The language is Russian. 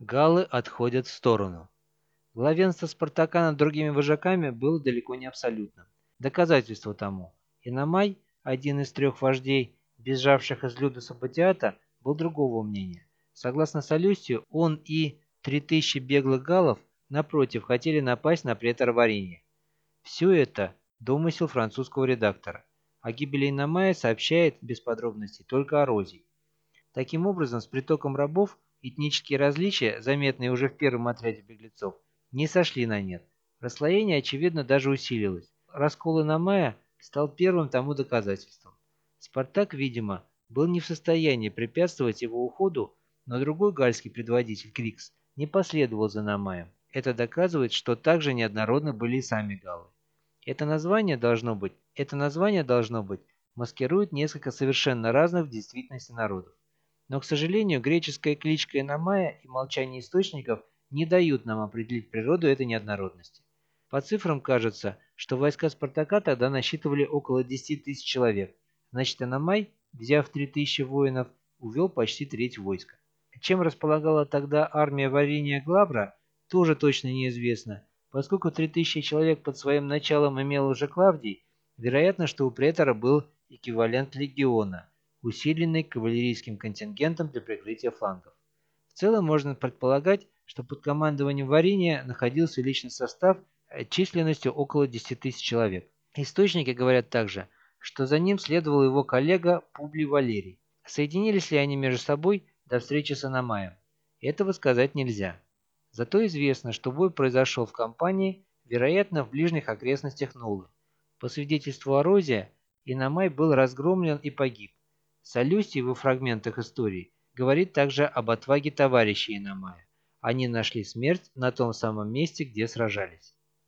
галлы отходят в сторону. Главенство Спартака над другими вожаками было далеко не абсолютным. Доказательство тому. Иномай, один из трех вождей, бежавших из люда Сабатиата, был другого мнения. Согласно Солюстию, он и 3000 беглых галлов, напротив, хотели напасть на претора Варенья. Все это – домысел французского редактора. О гибели Иномая сообщает без подробностей только Орозий. Таким образом, с притоком рабов этнические различия, заметные уже в первом отряде беглецов, не сошли на нет. Расслоение, очевидно, даже усилилось. Раскол Иномая стал первым тому доказательством. Спартак, видимо, был не в состоянии препятствовать его уходу, но другой гальский предводитель Крикс не последовал за Намаем. Это доказывает, что также неоднородны были и сами галлы. Это название должно быть, это название должно быть, маскирует несколько совершенно разных в действительности народов. Но, к сожалению, греческая кличка Иномая и молчание источников не дают нам определить природу этой неоднородности. По цифрам кажется, что войска Спартака тогда насчитывали около 10 тысяч человек, значит Иномай, взяв 3000 воинов, увел почти треть войска. Чем располагала тогда армия Вариния Глабра, тоже точно неизвестно. Поскольку 3000 человек под своим началом имел уже Клавдий, вероятно, что у претора был эквивалент легиона, усиленный кавалерийским контингентом для прикрытия флангов. В целом можно предполагать, что под командованием Вариния находился личный состав э, численностью около 10 тысяч человек. Источники говорят также, что за ним следовал его коллега Публий Валерий. Соединились ли они между собой до встречи с Аномаем? Этого сказать нельзя. Зато известно, что бой произошел в кампании, вероятно, в ближних окрестностях Нулы. По свидетельству Орозия, Иномай был разгромлен и погиб. Солюстий во фрагментах истории говорит также об отваге товарищей Иномая. Они нашли смерть на том самом месте, где сражались.